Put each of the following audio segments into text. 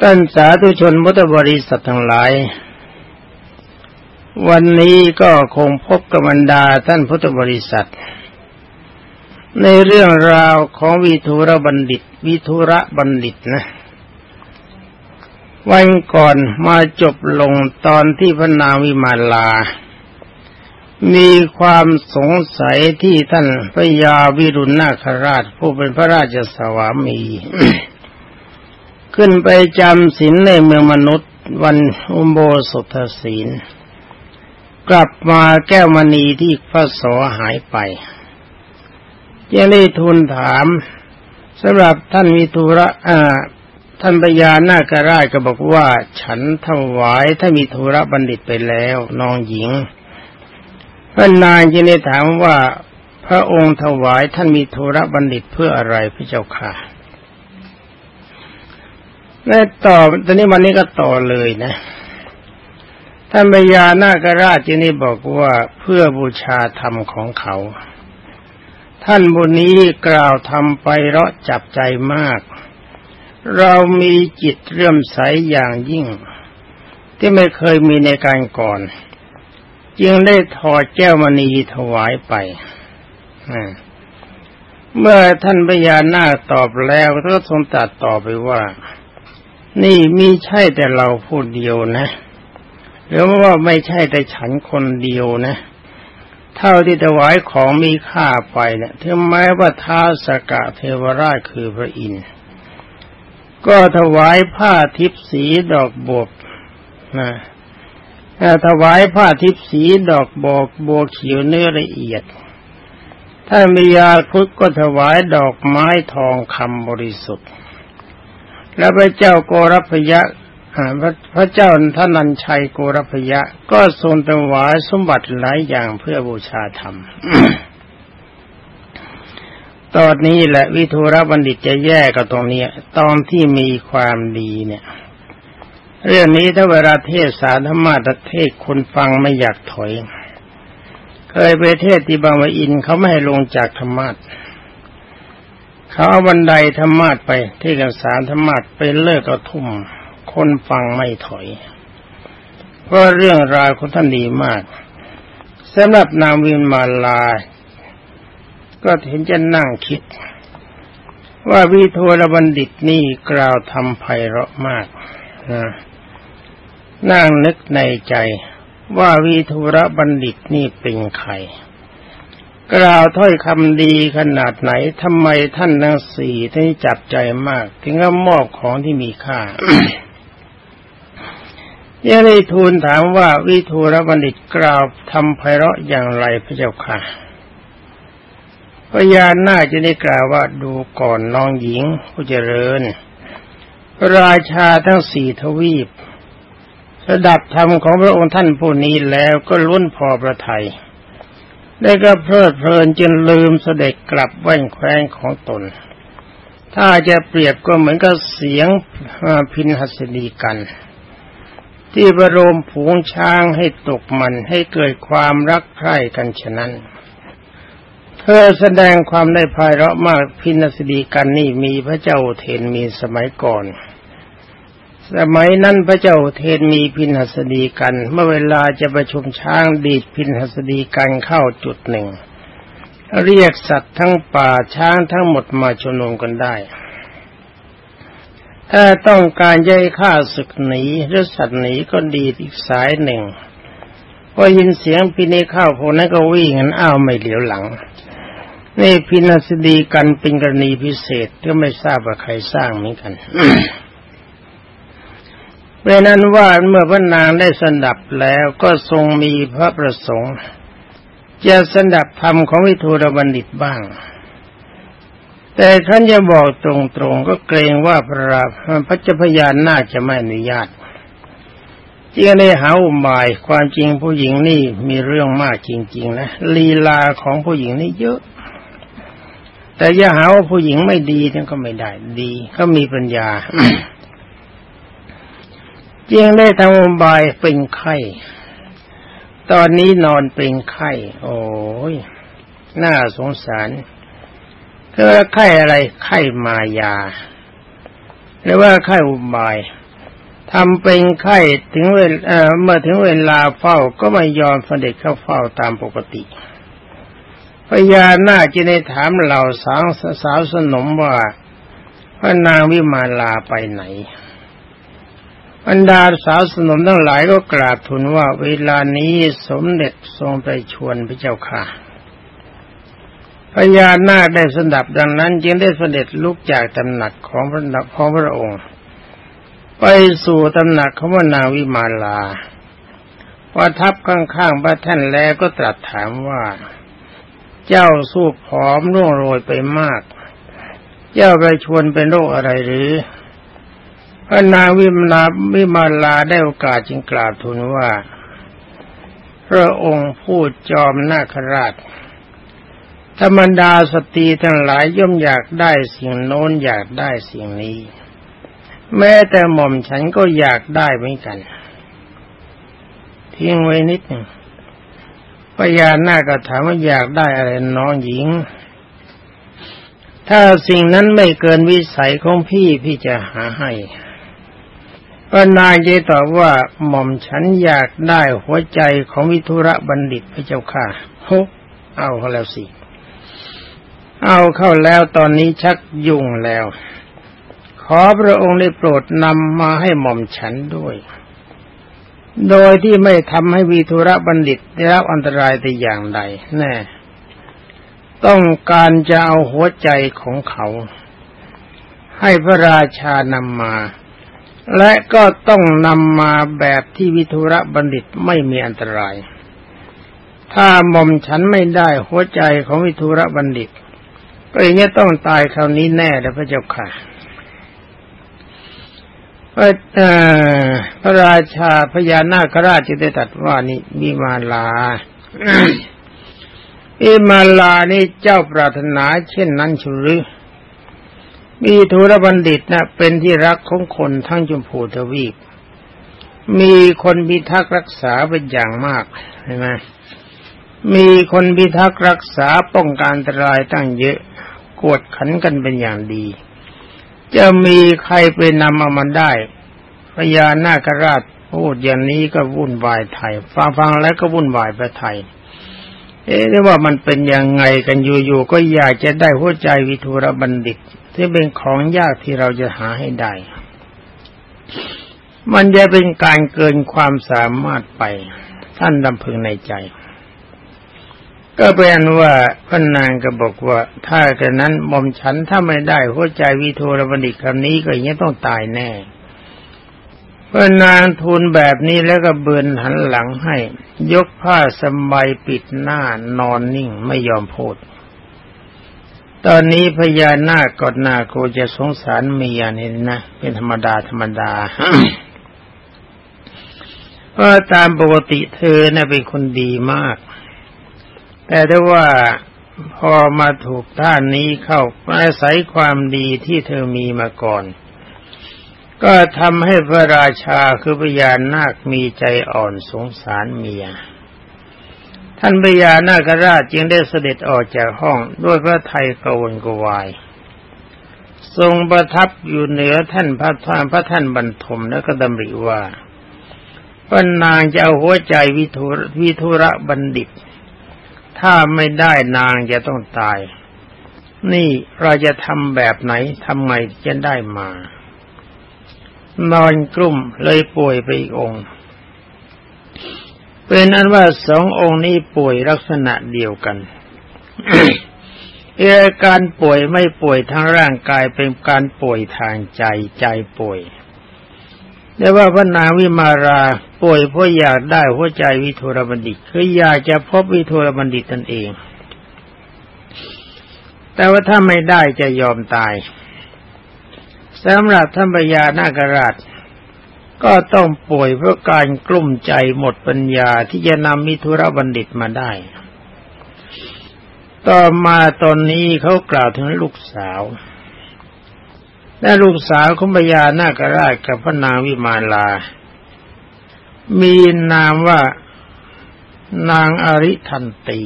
ท่านสาธุชนพุทธบริษัททั้งหลาย วันนี้ก็คงพบกับบรรดาท่านพุทธบริษัท ในเรื่องราวของวิทุระบัณฑิต วิทุระบัณฑิตนะ วันก่อนมาจบลงตอนที่พระนางวิมาลา มีความสงสัยที่ท่านพระยาวิรุณนาคราชผู้เป็นพระราชสวามี ขึ้นไปจำศีลในเมืองมนุษย์ วันอุโบสถศีล กลับมาแก้วมณีที่พระสอหายไปยังได้ทูลถามสำหรับท่านวิทุระอาท่านปยานาคราชก็บอกว่า ฉันถวายถ้ามีธุระบัณฑิตไปแล้วน้องหญิงพระนางจึงได้ถามว่าพระองค์ถวายท่านมีธุระบัณฑิตเพื่ออะไรพระเจ้าค่ะ ได้ต่อตอนนี้วันนี้ก็ต่อเลยนะท่านพญานาคราชที่นี่บอกว่าเพื่อบูชาธรรมของเขา ท่านบุนี้กล่าวทำไปเราะจับใจมาก เรามีจิตเรื่มใสอย่างยิ่ง ที่ไม่เคยมีในการก่อน จึงได้ถอดแก้วมณีถวายไปเมื่อท่านพญานาคตอบแล้วก็ทรงตัดต่อไปว่า นี่มีใช่แต่เราพูดเดียวนะหรือว่าไม่ใช่แต่ฉันคนเดียวนะ เท่าที่ถวายของมีค่าไปเนี่ยถึงแม้ว่าท้าสกะเทวราชคือพระอินทร์ก็ถวายผ้าทิพสีดอกบวบนะถวายผ้าทิพสีดอกบอกบวเขียวเนื้อละเอียด ถ้ามียาคุดก็ถวายดอกไม้ทองคำบริสุทธิ์ แล้วพระเจ้าโกรพยะพระเจ้าท่านันชัยโกรพยะ ก็ทรงถวายสมบัติหลายอย่างเพื่อบูชาธรรม ตอนนี้แหละวิทูรบัณฑิตจะแย่กับตรงนี้ตอนที่มีความดีเนี่ย เรื่องนี้ถ้าเวลาเทศสารธรรมะเทศคนฟังไม่อยากถอย เคยไปเทศที่บางวอินเขาไม่ให้ลงจากธรรมะ เขาเอาบันไดธรรมาทไปที่กันสารธรรมาทไปเลิกเอาทุ่ม คนฟังไม่ถอย เพราะเรื่องราวของท่านดีมากสำหรับนางวินมาลา ก็เห็นจะนั่งคิด ว่าวิโทรบัณฑิตนี่กล่าวทำไพเราะมากนะนั่งนึกในใจว่าวิทุระบัณฑิตนี่เป็นใคร กล่าวถ้อยคำดีขนาดไหนทำไมท่านทั้งสี่ที่จับใจมาก ถึงกับมอบของที่มีค่ายังได้ทูลถามว่าวิทูรบัณฑิตกล่าวทำไพเราะอย่างไรพระเจ้าค่ะพยานน่าจะได้กล่าวว่าดูก่อนน้องหญิงผู้เจริญ ราชาทั้งสี่ทวีปสดับธรรมของพระองค์ท่านผู้นี้แล้วก็ล้วนพอประทัย ได้ก็เพลิดเพลินจนลืมเสด็จกลับแว่นแคว้นของตน ถ้าจะเปรียบก็เหมือนกับเสียงพินหัสดีกัน ที่ประโลมผูงช้างให้ตกมันให้เกิดความรักใคร่กันฉะนั้น เธอแสดงความได้พายเราะมากพินสดีกันนี่มีพระเจ้าเทนมีสมัยก่อน สมัยนั้นพระเจ้าเทนมีพินหัสดีกัน เมื่อเวลาจะประชุมช้างดีดพินหัสดีกันเข้าจุดหนึ่ง เรียกสัตว์ทั้งป่าช้างทั้งหมดมาชุมนุมกันได้ ถ้าต้องการจะให้ข้าศึกหนีหรือสัตว์หนีก็ดีอีกสายหนึ่งพอยินเสียงพินีเข้าพวกนั้นก็วิ่งกันอ้าวไม่เหลียวหลังนี่พินัสดีกันเป็นกรณีพิเศษก็ไม่ทราบว่าใครสร้างเหมือนกัน เพราะนั้นว่าเมื่อพระนางได้สดับแล้วก็ทรงมีพระประสงค์ จะสดับธรรมของวิทูรบัณฑิตบ้าง แต่ท่านจะบอกตรงๆก็เกรงว่าพระราพระเจ้าพยานน่าจะไม่อนุญาตจึงได้หาอุบายความจริงผู้หญิงนี่มีเรื่องมากจริง ๆ นะลีลาของผู้หญิงนี่เยอะ แต่อย่าหาว่าผู้หญิงไม่ดีนั่นก็ไม่ได้ดี ก็มีปัญญา จึงได้ทำอบายเป็นไข้ ตอนนี้นอนเป็นไข้ โอ้ยน่าสงสารเธอไข้อะไรไข้มายา หรือว่าไข้อุบายทำเป็นไข้ถึงเวลเมื่อถึงเวลาเฝ้าก็ไม่ยอมเสด็จเข้าเฝ้าตามปกติพญานาคจะได้ถามเหล่าสาวสาวสนมว่าพระนางวิมาลาไปไหน บรรดาสาวสนมทั้งหลายก็กราบทูลว่าเวลานี้สมเด็จทรงไปชวนพระเจ้าค่ะพญานาคได้สดับดังนั้น จึงได้เสด็จลุกจากตำหนักของพระของพระองค์ ไปสู่ตำหนักของพระนางวิมาลาพอทับข้างๆพระท่านแล้วก็ตรัสถามว่า เจ้าสู้ผอมร่วงโรยไปมาก เจ้าไปชวนเป็นโรคอะไรหรือ พระนางวิมาลาวิมาลาได้โอกาสจึงกราบทูลว่า พระองค์พูดจอมนาคราช ธรรมดาสตรีทั้งหลายย่อมอยากได้สิ่งโน้นอยากได้สิ่งนี้ แม้แต่หม่อมฉันก็อยากได้เหมือนกัน ทิ้งไว้นิดหนึ่งพญานาคถามว่าอยากได้อะไรน้องหญิง ถ้าสิ่งนั้นไม่เกินวิสัยของพี่พี่จะหาให้ พระนายเจตอบว่าหม่อมฉันอยากได้หัวใจของวิทุระบัณฑิตพระเจ้าค่ะฮุเอาเขาแล้วสิ เอาเข้าแล้วตอนนี้ชักยุ่งแล้ว ขอพระองค์ได้โปรดนำมาให้หม่อมฉันด้วย โดยที่ไม่ทำให้วีทุระบัณฑิตได้รับอันตรายแต่อย่างใด แน่ ต้องการจะเอาหัวใจของเขา ให้พระราชานำมา และก็ต้องนำมาแบบที่วิทุระบัณฑิตไม่มีอันตราย ถ้าหม่อมฉันไม่ได้หัวใจของวิทุระบัณฑิต ก็อย่างนี้ต้องตายคราวนี้แน่แล้วพระเจ้าค่ะพระพระราชาพญานาคราชจะได้ตัดว่านี่มีมาลาอิมาลานี่เจ้าปรารถนาเช่นนั้นชุรือ มีธุรบัณฑิตนะเป็นที่รักของคนทั้งจุมพูทวีป มีคนพิทักษ์รักษาเป็นอย่างมากใช่ไหมมีคนพิทักษ์รักษาป้องกันอันตรายตั้งเยอะกวดขันกันเป็นอย่างดี จะมีใครไปนำเอามันได้พญานาคราชพูดอย่างนี้ก็วุ่นวายไทยฟังฟังแล้วก็วุ่นวายไปไทย เอ๊ะว่ามันเป็นยังไงกันอยู่ๆก็อยากจะได้หัวใจวิทูรบัณฑิต ที่เป็นของยากที่เราจะหาให้ได้ มันจะเป็นการเกินความสามารถไป ท่านดำพึงในใจ ก็เป็นว่าพระนางก็บอกว่า ถ้ากระนั้นมอมฉันถ้าไม่ได้หัวใจวิโทรบัณฑิตคำนี้ก็อย่างนี้ต้องตายแน่พระนางทูลแบบนี้แล้วก็เบือนหันหลังให้ ยกผ้าสบายปิดหน้านอนนิ่งไม่ยอมพูด ตอนนี้พญานาคกอดนาโกจะสงสารเมียนี่นะ เป็นธรรมดาธรรมดาเพราะตามปกติเธอเนะ่ยเป็นคนดีมาก แต่ถ้าว่าพอมาถูกท่านนี้เข้าอาศัยความดีที่เธอมีมาก่อน ก็ทำให้พระราชาคือพญานาคมีใจอ่อนสงสารเมีย ท่านพญานาคราชจึงได้เสด็จออกจากห้องด้วยพระไทยกวนกวาย ทรงประทับอยู่เหนือท่านพระท่านพระท่านบรรทมแล้วก็ดำริว่าพระนางจะเอาหัวใจวิทุวิทุระบัณฑิต ถ้าไม่ได้นางจะต้องตาย นี่เราจะทำแบบไหนทำไงจะได้มา นอนกลุ่มเลยป่วยไปอีกองค์ เป็นนั้นว่าสององค์นี้ป่วยลักษณะเดียวกันอาการป่วยไม่ป่วยทางร่างกายเป็นการป่วยทางใจใจป่วยแต่ว่าพระนางวิมาราป่วยเพราะอยากได้หัวใจวิทุรบัณฑิตคืออยากจะพบวิทุรบัณฑิตตนเอง แต่ว่าถ้าไม่ได้จะยอมตายสำหรับท่านปยานาคราช ก็ต้องป่วยเพราะการกลุ้มใจหมดปัญญาที่จะนำมิทุระบัณฑิตมาได้ ต่อมาตอนนี้เขากล่าวถึงลูกสาว และลูกสาวของพญานาคราชกับพระนางวิมาลา มีนามว่านางอริทันตี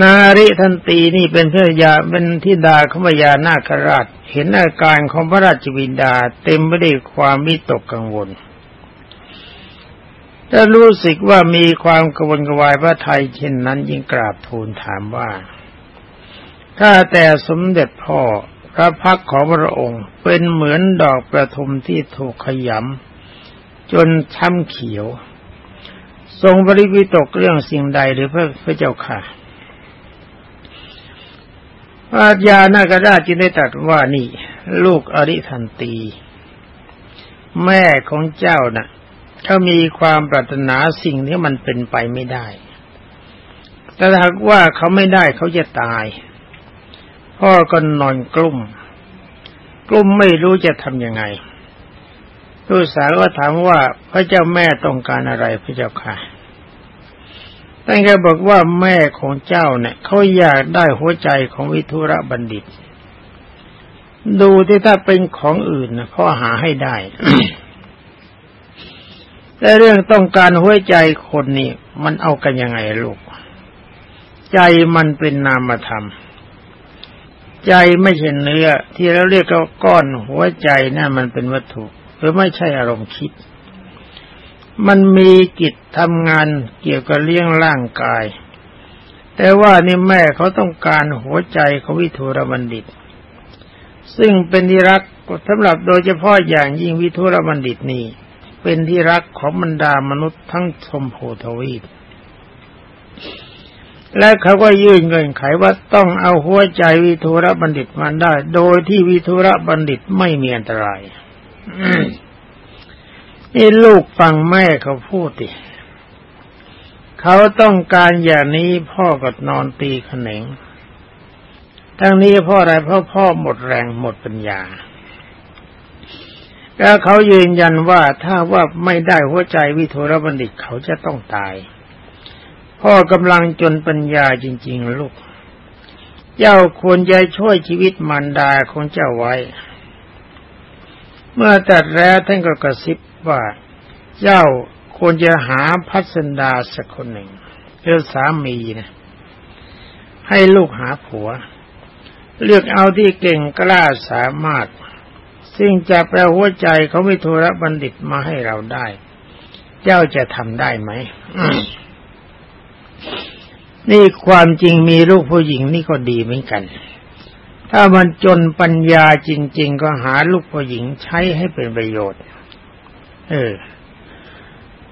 นาริทันตีนี่เป็นพระยาเป็นทิดาขมยานาคราช เห็นอาการของพระราชวินดาเต็มไปด้วยความวิตกกังวลถ้ารู้สึกว่ามีความกระวนกวายพระไทยเช่นนั้นยิ่งกราบทูลถามว่า ถ้าแต่สมเด็จพ่อพระพักของพระองค์เป็นเหมือนดอกประทุมที่ถูกขยำจนช้ำเขียว ทรงบริวิตกเรื่องสิ่งใดหรือพระพระเจ้าค่ะ พระยานาคราชจึงได้ตรัสว่านี่ ลูกอริทันตี แม่ของเจ้านะ่ะเขามีความปรารถนาสิ่งที่มันเป็นไปไม่ได้ แต่หากว่าเขาไม่ได้เขาจะตาย พ่อก็นอนกลุ้ม กลุ้มไม่รู้จะทำยังไงลูกสาวก็ถามว่าพระเจ้าแม่ต้องการอะไรพระเจ้าค่ะ ท่านก็บอกว่าแม่ของเจ้าเนี่ยเขาอยากได้หัวใจของวิทุระบัณฑิต ดูที่ถ้าเป็นของอื่นนะพ่อหาให้ได้แต่เรื่องต้องการหัวใจคนนี่มันเอากันยังไงลูก ใจมันเป็นนามธรรม ใจไม่ใช่เนื้อ ที่เราเรียกว่าก้อนหัวใจนั่นมันเป็นวัตถุ หรือไม่ใช่อารมณ์คิด มันมีกิจทำงานเกี่ยวกับเลี้ยงร่างกาย แต่ว่านี่แม่เขาต้องการหัวใจของวิทุรบัณฑิต ซึ่งเป็นที่รักสำหรับโดยเฉพาะอย่างยิ่งวิทุรบัณฑิตนี่เป็นที่รักของบรรดามนุษย์ทั้งชมพูทวีป และเขาก็ยื่นเงื่อนไขว่าต้องเอาหัวใจวิทุรบัณฑิตมาได้ โดยที่วิทุรบัณฑิตไม่มีอันตราย นี่ลูกฟังแม่เขาพูดดิเขาต้องการอย่างนี้พ่อก็นอนตีขนงทั้งนี้พ่ออะไรเพราะพ่อหมดแรงหมดปัญญา แล้วเขายืนยันว่าถ้าว่าไม่ได้หัวใจวิโทรบัณฑิตเขาจะต้องตาย พ่อกำลังจนปัญญาจริง ๆ ลูก เจ้าควรจะช่วยชีวิตมารดาของเจ้าไว้ เมื่อตัดแล้วท่านก็กระซิบ ว่าเจ้าควรจะหาพัสดาสักคนหนึ่งเพื่อสามีนะ ให้ลูกหาผัว เลือกเอาที่เก่งกล้าสามารถ ซึ่งจะแปลหัวใจเขาไม่โทรบัณฑิตมาให้เราได้ เจ้าจะทำได้ไหมนี่ความจริงมีลูกผู้หญิงนี่ก็ดีเหมือนกัน ถ้ามันจนปัญญาจริง ๆ ก็หาลูกผู้หญิงใช้ให้เป็นประโยชน์ เออ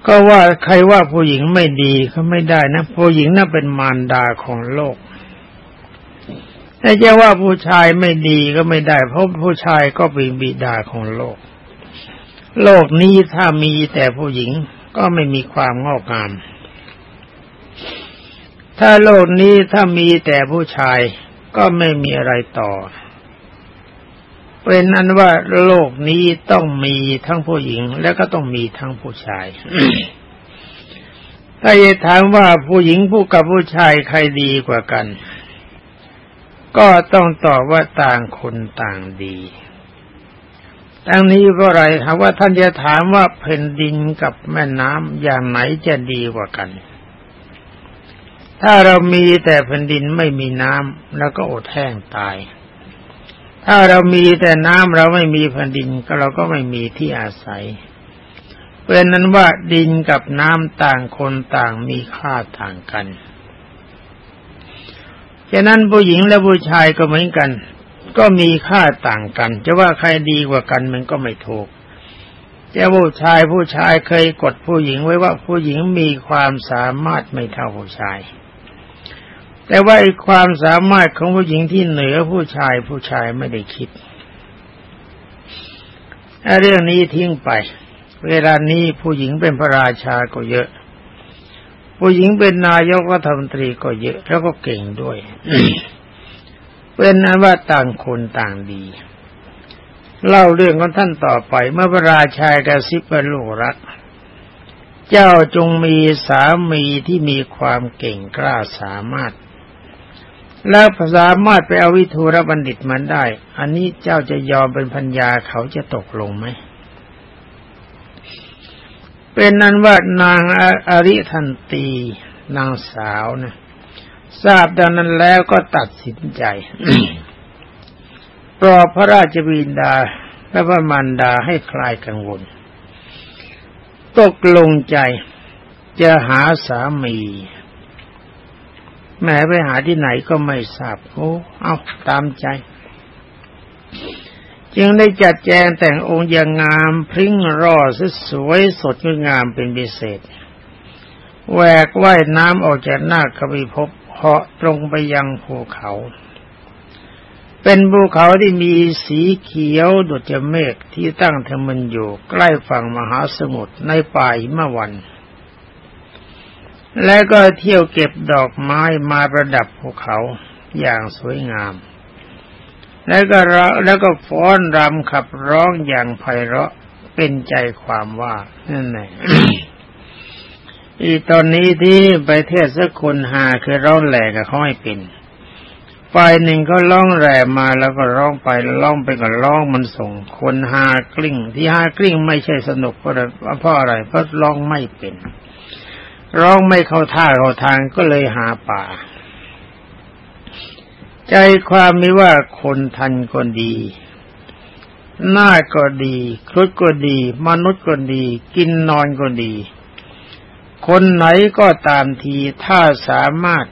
ก็ว่าใครว่าผู้หญิงไม่ดีก็ไม่ได้นะผู้หญิงน่ะเป็นมารดาของโลกแต่จะว่าผู้ชายไม่ดีก็ไม่ได้ เพราะผู้ชายก็เป็นบิดาของโลก โลกนี้ถ้ามีแต่ผู้หญิงก็ไม่มีความงอกงาม ถ้าโลกนี้ถ้ามีแต่ผู้ชายก็ไม่มีอะไรต่อ เป็นนั้นว่าโลกนี้ต้องมีทั้งผู้หญิง และก็ต้องมีทั้งผู้ชาย ถ้าจะถามว่าผู้หญิงผู้กับผู้ชายใครดีกว่ากัน ก็ต้องตอบว่าต่างคนต่างดีทั้งนี้เพราะอะไรถามว่าท่านจะถามว่าแผ่นดินกับแม่น้ำอย่างไหนจะดีกว่ากัน ถ้าเรามีแต่แผ่นดินไม่มีน้ำแล้วก็อดแห้งตาย ถ้าเรามีแต่น้ำเราไม่มีแผ่นดินก็เราก็ไม่มีที่อาศัยเป็นนั้นว่าดินกับน้ำต่างคนต่างมีค่าต่างกันฉะนั้นผู้หญิงและผู้ชายก็เหมือนกัน ก็มีค่าต่างกัน จะว่าใครดีกว่ากันมันก็ไม่ถูกจะผู้ชายผู้ชายเคยกดผู้หญิงไว้ว่าผู้หญิงมีความสามารถไม่เท่าผู้ชาย แต่ว่าไอ้ความสามารถของผู้หญิงที่เหนือผู้ชายผู้ชายไม่ได้คิดเรื่องนี้ทิ้งไป เวลานี้ผู้หญิงเป็นพระราชาก็เยอะ ผู้หญิงเป็นนายกรัฐมนตรีก็เยอะ แล้วก็เก่งด้วย เป็นนั้นว่าต่างคนต่างดี เล่าเรื่องของท่านต่อไป เมื่อพระราชากระซิบว่าลูกรัก เจ้าจงมีสามีที่มีความเก่งกล้าสามารถ แล้วสามารถไปเอาวิทูรบัณฑิตมันได้ อันนี้เจ้าจะยอมเป็นพัญญาเขาจะตกลงไหม เป็นนั้นว่านางอริทันตี นางสาวนะทราบดังนั้นแล้วก็ตัดสินใจปลอบพระราชบิดาและพระมารดาให้คลายกังวล ตกลงใจจะหาสามี แม้ไปหาที่ไหนก็ไม่ทราบโอ้เอาตามใจ จึงได้จัดแจงแต่งองค์อย่างงามพริ้งรอสวยสดงดงามเป็นพิเศษแหวกว่ายน้ำออกจากหน้ากบิภพเหาะตรงไปยังภูเขา เป็นภูเขาที่มีสีเขียวดุจเมฆที่ตั้งทมันอยู่ใกล้ฝั่งมหาสมุทรในป่าหิมวัน และก็เที่ยวเก็บดอกไม้มาประดับภูเขาอย่างสวยงาม แล้วก็แล้วก็ฟ้อนรำขับร้องอย่างไพเราะเป็นใจความว่านั่นแหละอีตอนนี้ที่ไปเทศสักคนหาคือร้องแหลกกับเขาให้เป็นฝ่ายหนึ่งก็ร้องแหลมาแล้วก็ร้องไปร้องไปก็ร้องมันส่ง คนหากลิ้งที่หากลิ้งไม่ใช่สนุกเพราะเพราะอะไรเพราะร้องไม่เป็น ร้องไม่เข้าท่าเข้าทางก็เลยหาป่า ใจความมีว่าคนทันก็ดี หน้าก็ดีครุฑก็ดี มนุษย์ก็ดี กินนอนก็ดี คนไหนก็ตามทีถ้าสามารถ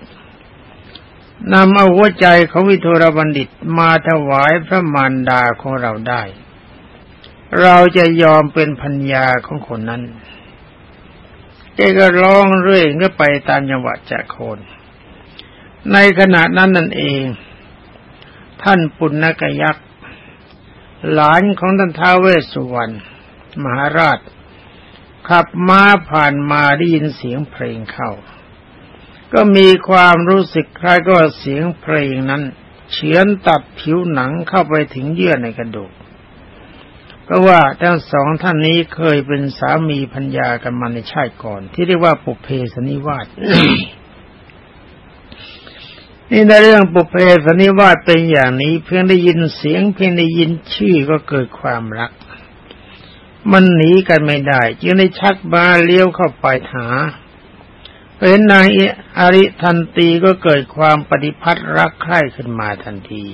นำเอาหัวใจของวิทุรบัณฑิตมาถวายพระมารดาของเราได้ เราจะยอมเป็นพัญญาของคนนั้น แกก็ร้องเรื่อยก็ไปตามจังหวะจะโคน ในขณะนั้นนั่นเอง ท่านปุณณกยักษ์หลานของท่านท้าวเวสสุวรรณมหาราช ขับม้าผ่านมาได้ยินเสียงเพลงเข้า ก็มีความรู้สึกคล้ายก็เสียงเพลงนั้น เฉือนตัดผิวหนังเข้าไปถึงเยื่อในกระดูก เพราะว่าทั้งสองท่านนี้เคยเป็นสามีพัญญากันมาในชาติก่อน ที่เรียกว่าปุเพสนิวาสนี่ในเรื่องปุเพสนิวาสเป็นอย่างนี้ เพียงได้ยินเสียงเพียงได้ยินชื่อก็เกิดความรัก มันหนีกันไม่ได้ จึงได้ชักบาเลี้ยวเข้าไปหาเป็นนางอริทันตีก็เกิดความปฏิพัทธ์รักใคร่ขึ้นมาทันที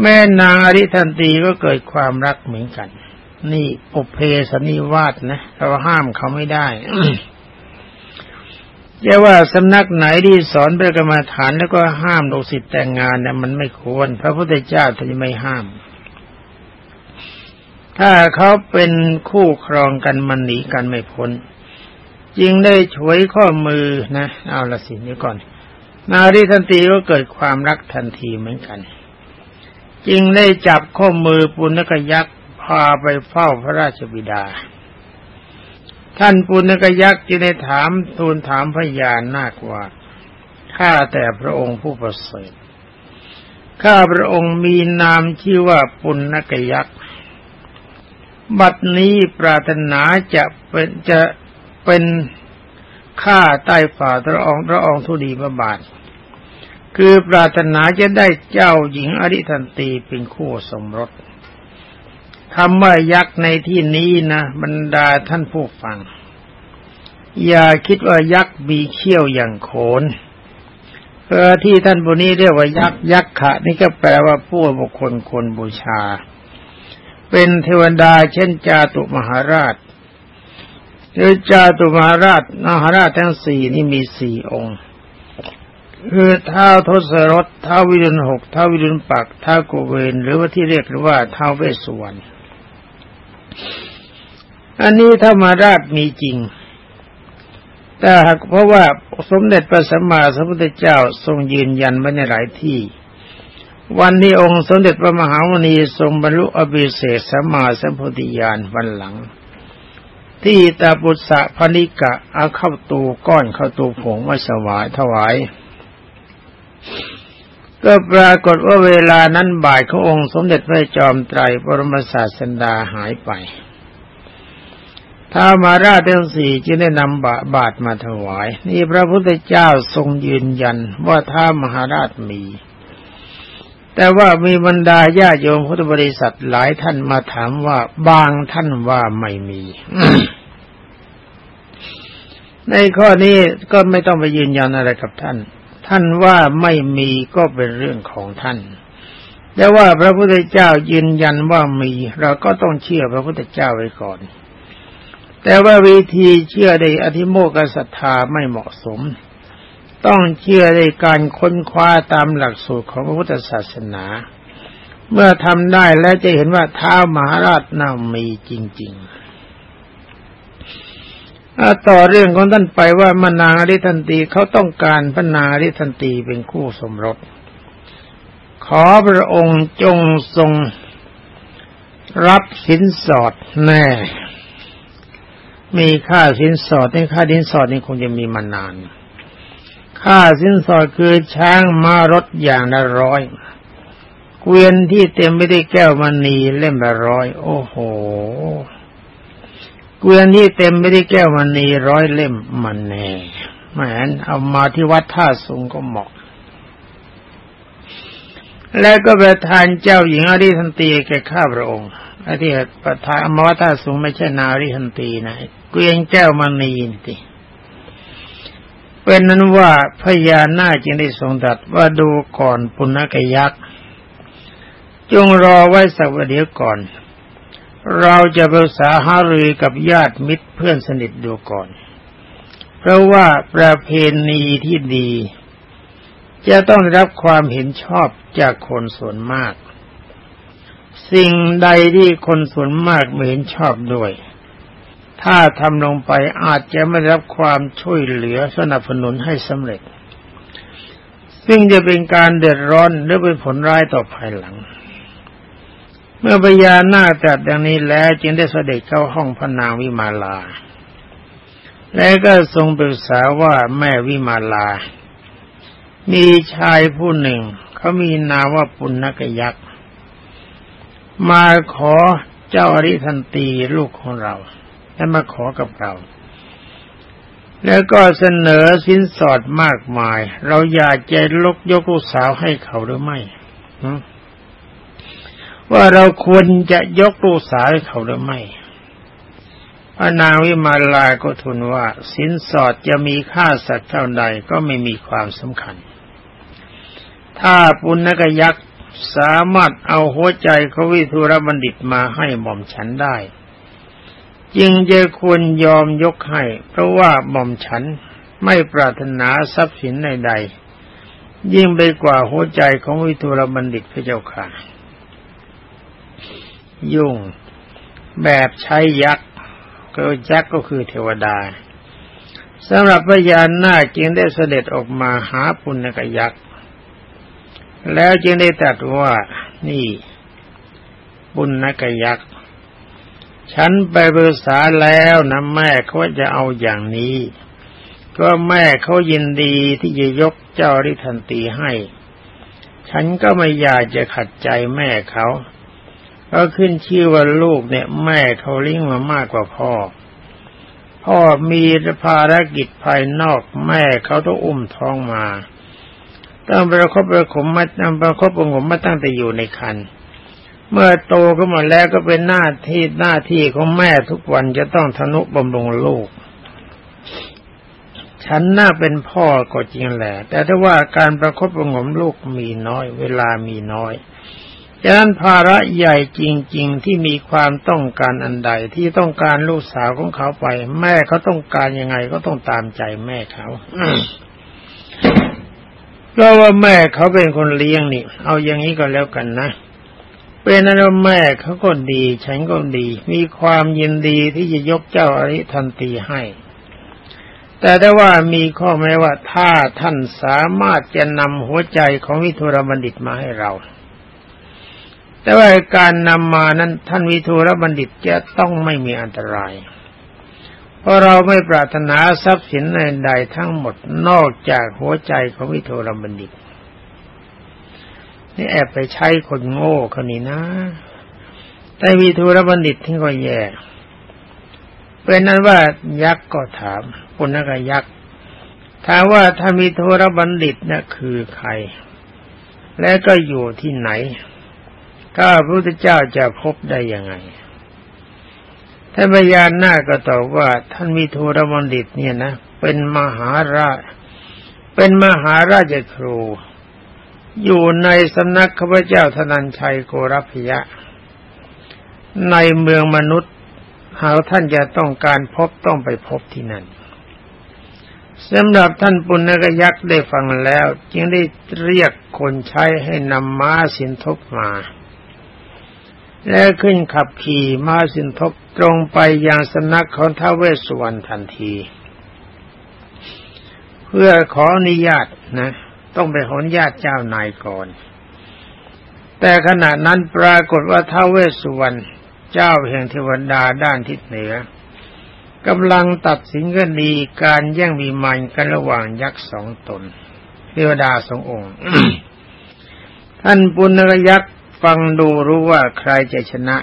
แม่นางอริทันตีก็เกิดความรักเหมือนกัน นี่ปุเพสนิวาสนะ เราห้ามเขาไม่ได้จะว่าสำนักไหนที่สอนเป็นกรรมฐานแล้วก็ห้ามลูกศิษย์แต่งงานเนี่ยมันไม่ควร พระพุทธเจ้าท่านไม่ห้าม ถ้าเขาเป็นคู่ครองกันมันหนีกันไม่พ้นจึงได้ช่วยข้อมือนะ เอาละสินี้ก่อน นารีทันตีก็เกิดความรักทันทีเหมือนกัน จึงได้จับข้อมือปุณกยักษ์พาไปเฝ้าพระราชบิดา ท่านปุณกยักษ์จึงได้ถามทูลถามพญานาคว่าข้าแต่พระองค์ผู้ประเสริฐข้าพระองค์มีนามชื่อว่าปุณกยักษ์ บัดนี้ปรารถนาจะเป็นจะเป็นข้าใต้ฝ่าพระองค์พระองค์ทุดีพระบาท คือปรารถนาจะได้เจ้าหญิงอริทันตีเป็นคู่สมรสคำว่ายักษ์ในที่นี้นะบรรดาท่านผู้ฟัง อย่าคิดว่ายักษ์มีเขี้ยวอย่างโขนเออที่ท่านบุนี้เรียกว่ายักษ์ยักษ์ขะ นี่ก็แปลว่าผู้บุคคลคนบูชา เป็นเทวดาเช่นจาตุมหาราชหรือจาตุมหาราชมหาราชทั้งสี่นี่มีสี่องค์ คือเท้าทศรถเท้าวิรุณหกเท้าวิรุณปักเท้าโกเวนหรือว่าที่เรียกว่าเท้าเวสสุวรรณอันนี้ธรรมาราชมีจริง แต่หากเพราะว่าสมเด็จพระสัมมาสัมพุทธเจ้าทรงยืนยันไว้ในหลายที่ วันนี้องค์สมเด็จพระมหาวณีทรงบรรลุอภิเศษสัมมาสัมพุทธิญาณวันหลัง ที่ตาปุษะพนิกะเอาเข้าตูก้อนเข้าตูผงมาสวายถวาย ก็ปรากฏว่าเวลานั้นบ่ายขององค์สมเด็จพระจอมไตรบรมศาสดาหายไปท้ามาราชทั้งสี่จึงได้นำบาบาทมาถวาย นี่พระพุทธเจ้าทรงยืนยันว่าท้ามหาราชมี แต่ว่ามีบรรดาญาโยมพุทธบริษัทหลายท่านมาถามว่าบางท่านว่าไม่มี ในข้อนี้ก็ไม่ต้องไปยืนยันอะไรกับท่าน ท่านว่าไม่มีก็เป็นเรื่องของท่าน แต่ว่าพระพุทธเจ้ายืนยันว่ามี เราก็ต้องเชื่อพระพุทธเจ้าไว้ก่อน แต่ว่าวิธีเชื่อในอธิโมกศรัทธาไม่เหมาะสม ต้องเชื่อในการค้นคว้าตามหลักสูตรของพระพุทธศาสนา เมื่อทำได้แล้วจะเห็นว่าท้ามหาราชนามีจริง ๆ ต่อเรื่องของท่านไปว่ามนางอริทันตีเขาต้องการพระนางอริทันตีเป็นคู่สมรส ขอพระองค์จงทรงรับสินสอดแน่ มีค่าสินสอดในค่าสินสอดนี่คงจะมีมานาน ค่าสินสอดคือช้างมารถอย่างละร้อย เกวียนที่เต็มไปด้วยแก้วมณีเล่มละร้อย โอ้โห เกวียนที่เต็มไปด้แก้วมณีร้อยเล่มมันแน่แม่นเอามาที่วัดท่าสูงก็เหมาะ แล้วก็ประทานเจ้าหญิงอริทันตีแก่ข้าพระองค์ไอ้ที่ประทานอมวัดท่าสูงไม่ใช่นาริทันตีนะเกวียนแก้วมณีนี่เป็นนั้นว่าพญานาคจึงได้ทรงตรัสว่าดูก่อนปุณกยักษ์จงรอไว้สักวันเดียวก่อน เราจะปรึกษาหารือกับญาติมิตรเพื่อนสนิทดูก่อน เพราะว่าประเพณีที่ดี จะต้องรับความเห็นชอบจากคนส่วนมาก สิ่งใดที่คนส่วนมากไม่เห็นชอบด้วย ถ้าทำลงไปอาจจะไม่รับความช่วยเหลือสนับสนุนให้สำเร็จ ซึ่งจะเป็นการเดือดร้อนหรือเป็นผลร้ายต่อภายหลัง เมื่อพญานาคตรัสดังนี้แล้วจึงได้เสด็จเข้าห้องพระนางวิมาลา แล้วก็ทรงปรึกษาว่าแม่วิมาลา มีชายผู้หนึ่ง เขามีนามว่าปุณณกยักษ์ มาขอเจ้าอริทันตีลูกของเรา และมาขอกับเรา แล้วก็เสนอสินสอดมากมาย เราอยากจะลกยกลูกสาวให้เขาหรือไม่ ว่าเราควรจะยกลูกสาวให้เขาหรือไม่พระนางวิมาลาก็ทูลว่าสินสอดจะมีค่าสักเท่าใดก็ไม่มีความสำคัญ ถ้าปุณกยักษ์สามารถเอาหัวใจเขาวิทุรบัณฑิตมาให้หม่อมฉันได้ จึงจะควรยอมยกให้ เพราะว่าหม่อมฉันไม่ปรารถนาทรัพย์สินใดๆยิ่งไปกว่าหัวใจของวิทุรบัณฑิตพระเจ้าค่ะ ยุ่ง แบบใช้ยักษ์ก็ยักษ์ก็คือเทวดาสำหรับพญานาคจึงได้เสด็จออกมาหาปุณกยักษ์ แล้วจึงได้ตรัสว่านี่ปุณกยักษ์ ฉันไปปรึกษาแล้วนะแม่เขาจะเอาอย่างนี้ ก็แม่เขายินดีที่จะยกเจ้าริทันตีให้ ฉันก็ไม่อยากจะขัดใจแม่เขา ก็ขึ้นชื่อว่าลูกเนี่ย แม่เขาเลี้ยงมามากกว่าพ่อ พ่อมีภารกิจภายนอกแม่เขาต้องอุ้มท้องมาต้องประคบประคมมาตั้งประคบประงมมาตั้งแต่อยู่ในคันเมื่อโตขึ้นมาแล้วก็เป็นหน้าที่หน้าที่ของแม่ทุกวันจะต้องทนุบำรุงลูก ฉันน่าเป็นพ่อก็จริงแหละ แต่ถ้าว่าการประคบประงมลูกมีน้อย เวลามีน้อย ฉะนั้นภาระใหญ่จริง ๆ ที่มีความต้องการอันใดที่ต้องการลูกสาวของเขาไป แม่เขาต้องการยังไงก็ต้องตามใจแม่เขาเพราะว่าแม่เขาเป็นคนเลี้ยงนี่ เอาอย่างนี้ก็แล้วกันนะเป็นนั้นแม่เขาก็ดี ฉันก็ดี มีความยินดีที่จะยกเจ้าอริทันตีให้ แต่ได้ว่ามีข้อแม้ว่าถ้าท่านสามารถจะนำหัวใจของวิทุรบัณฑิตมาให้เรา แต่ว่าการนำมานั้นท่านวิทูรบัณฑิตจะต้องไม่มีอันตราย เพราะเราไม่ปรารถนาทรัพย์สินใดทั้งหมดนอกจากหัวใจของวิทูรบัณฑิต นี่แอบไปใช้คนโง่คนนี้นะ แต่วิทูรบัณฑิตที่ก็แย่เป็นนั้นว่ายักษ์ก็ถามปุณกยักษ์ถามว่าท่านวิทูรบัณฑิตนะ่ะคือใคร และก็อยู่ที่ไหน ถ้าพระพุทธเจ้าจะพบได้ยังไงท่านพญานาคก็ตอบว่า ท่านมีทูรบัณฑิตเนี่ยนะ เป็นมหาราช เป็นมหาราชครู อยู่ในสำนักข้าพเจ้าธนัญชัยโกรพยะ ในเมืองมนุษย์ หากท่านจะต้องการพบต้องไปพบที่นั่นสำหรับท่านปุณณกยักษ์ได้ฟังแล้ว จึงได้เรียกคนใช้ให้นำม้าสินทบมา แล้วขึ้นขับขี่มาสินทบตรงไปยังสำนักของท้าเวสสุวรรณทันที เพื่อขออนุญาตนะ ต้องไปขออนุญาตเจ้านายก่อน แต่ขณะนั้นปรากฏว่าท้าเวสสุวรรณเจ้าแห่งเทวดาด้านทิศเหนือกำลังตัดสินกันดีการแย่งมีมันกันระหว่างยักษ์สองตน เทวดาสององค์ ท่านปุณณยักษ์ ฟังดูรู้ว่าใครจะชนะ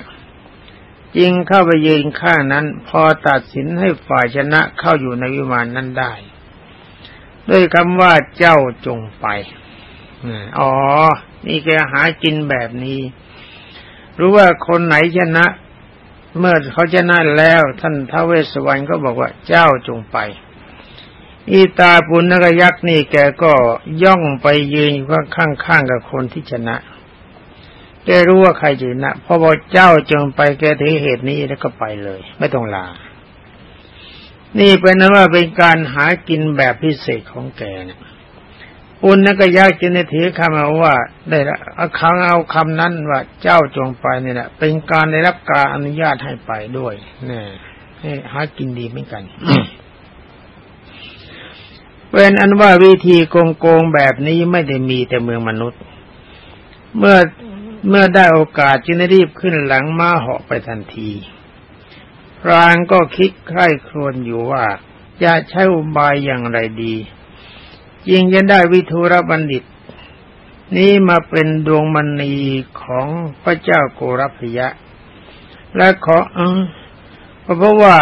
จึงเข้าไปยืนข้างนั้น พอตัดสินให้ฝ่ายชนะเข้าอยู่ในวิมานนั้นได้ ด้วยคำว่าเจ้าจงไปอ๋อ นี่แกหากินแบบนี้ รู้ว่าคนไหนชนะ เมื่อเขาจะนั่นแล้ว ท่านท้าวเวสสวรรค์ก็บอกว่าเจ้าจงไป อีตาปุณณกยักษ์นี่แกก็ย่องไปยืนข้างๆกับคนที่ชนะ แกรู้ว่าใครชนะพอบอกเจ้าจงไปแกถือเหตุนี้แล้วก็ไปเลย ไม่ต้องลา นี่เป็นนั้นว่าเป็นการหากินแบบพิเศษของแกนะปุณณก็ยักจึงได้ถือคำเอาว่า ได้เอาคำเอาคำนั้นว่าเจ้าจงไปเนี่ยนะเป็นการได้รับการอนุญาตให้ไปด้วยนี่ให้หากินดีเหมือนกันเป็นอันว่าวิธีโกงโกงแบบนี้ไม่ได้มีแต่เมืองมนุษย์ เมื่อ เมื่อได้โอกาสจึงได้รีบขึ้นหลังม้าเหาะไปทันทีพรางก็คิดใคร่ครวญอยู่ว่า จะใช้อุบายอย่างไรดียิ่งจะได้วิทูรบัณฑิต นี้มาเป็นดวงมณีของพระเจ้าโกรพยะ และขอเออเพราะว่า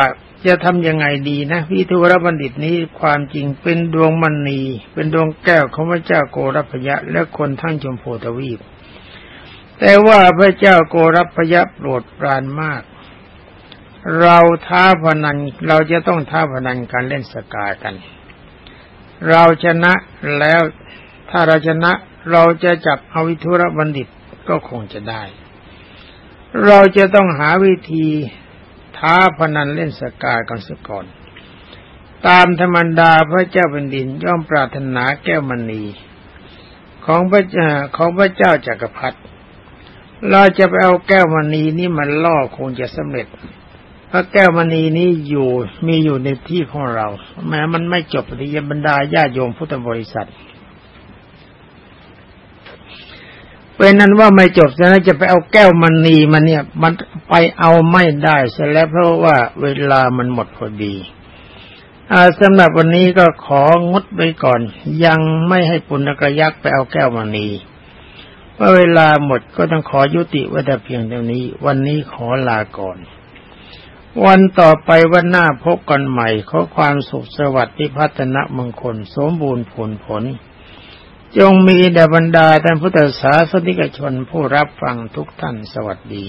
จะทำยังไงดีนะวิทูรบัณฑิตนี้ความจริงเป็นดวงมณี เป็นดวงแก้วของพระเจ้าโกรพยะ และคนทั้งชมพูทวีป แต่ว่าพระเจ้าโกรพยะโปรดปรานมาก เราท้าพนันเราจะต้องท้าพนันการเล่นสกากัน เราชนะแล้วถ้าเราชนะเราจะจับอวิทุระบัณฑิตก็คงจะได้ เราจะต้องหาวิธีท้าพนันเล่นสกากันสก่อน ตามธรรมดาพระเจ้าแผ่นดินย่อมปรารถนาแก้วมณีของพระเจ้าของพระเจ้าจักรพรรดิ เราจะไปเอาแก้วมณีนี้มันล่อคงจะสำเร็จพระแก้วมณีนี้อยู่มีอยู่ในที่ของเรา แม้มันไม่จบที่ยบรรดาญาโยมพุทธบริษัทเป็นนั้นว่าไม่จบฉะนั้นจะไปเอาแก้วมณีมาเนี่ย มันไปเอาไม่ได้เสียแล้วเพราะว่าเวลามันหมดพอดีสำหรับวันนี้ก็ของดไปก่อน ยังไม่ให้ปุณกระยักไปเอาแก้วมณี ว่าเวลาหมดก็ต้องขอยุติไว้แต่เพียงเท่านี้ วันนี้ขอลาก่อน วันต่อไปวันหน้าพบกันใหม่ขอความสุขสวัสดิ์ที่พัฒนมงคลสมบูรณ์ผลผล จงมีแด่บรรดาท่านพุทธศาสนิกชนผู้รับฟังทุกท่านสวัสดี